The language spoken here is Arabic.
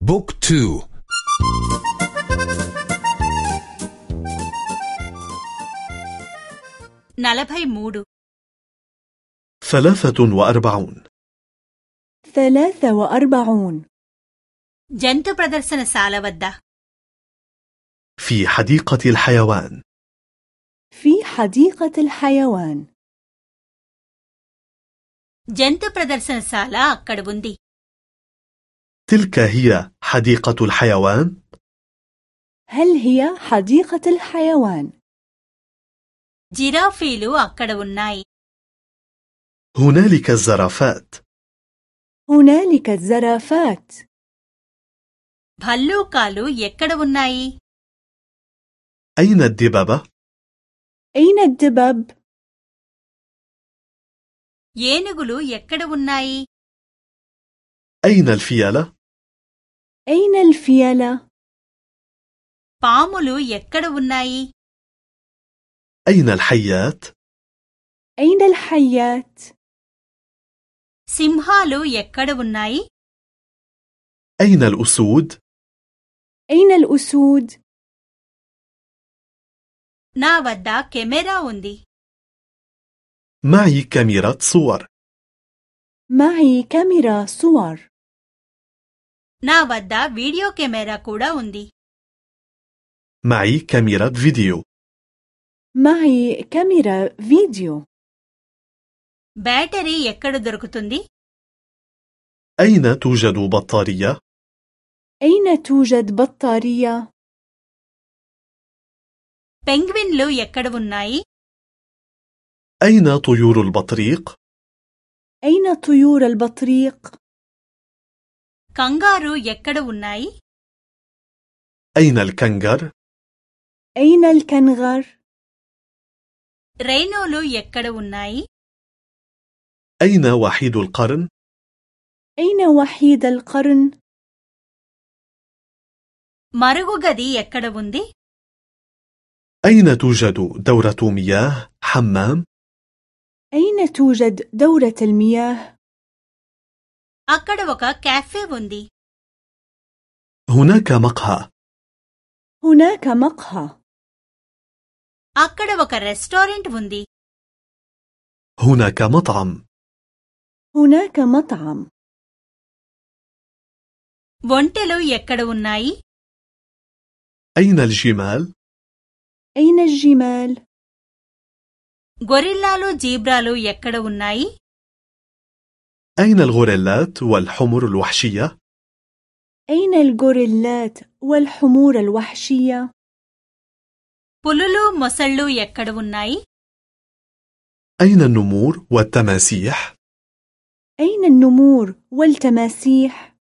بوك تو నలభై మూడు ثلاثة وأربعون ثلاثة وأربعون జంతు ప్రదర్శనశాల వద్ద في حديقة الحيوان في حديقة الحيوان జంతు ప్రదర్శనశాల అక్కడ ఉంది تلك هي حديقة الحيوان هل هي حديقة الحيوان؟ జిరాఫీలు అక్కడ ఉన్నాయి هنالك الزرافات هنالك الزرافات భల్లూకాలు ఎక్కడ ఉన్నాయి أين الدببة؟ أين الدبب؟ ఏనుగులు ఎక్కడ ఉన్నాయి أين الفيلة؟ أين الفيلة؟ పాములు ఎక్కడ ఉన్నాయి أين الحيات؟ أين الحيات؟ సింహాలు ఎక్కడ ఉన్నాయి أين الأسود؟ أين الأسود؟ నా వద్ద కెమెరా ఉంది معي كاميرا صور معي كاميرا صور నా వద్ద వీడియో కెమెరా కూడా ఉంది معي كاميرا فيديو معي كاميرا فيديو బ్యాటరీ ఎక్కడ దొరుకుతుంది أين توجد بطارية؟ أين توجد بطارية؟ పెంగ్విన్లు ఎక్కడ ఉన్నాయి أين طيور البطريق؟ أين طيور البطريق؟ కంగారు ఎక్కడ ఉన్నాయి أين الكنغر؟ أين الكنغر؟ రైనోలు ఎక్కడ ఉన్నాయి أين وحيد القرن؟ أين وحيد القرن؟ మరుగుగది ఎక్కడ ఉంది أين توجد دورة مياه حمام؟ أين توجد دورة المياه؟ అక్కడ ఒక క్యాఫే ఉంది هناك مقهى هناك مقهى అక్కడ ఒక రెస్టారెంట్ ఉంది هناك مطعم هناك مطعم ఒంటెలు ఎక్కడ ఉన్నాయి أين الجمال؟ أين الجمال؟ గొరిల్లాలు జీబ్రాలు ఎక్కడ ఉన్నాయి أين الغوريلات والحمر الوحشية؟ أين الغوريلات والحمور الوحشية؟ పులులు మొసళ్ళు ఎక్కడ ఉన్నాయి أين النمور والتماسيح؟ أين النمور والتماسيح؟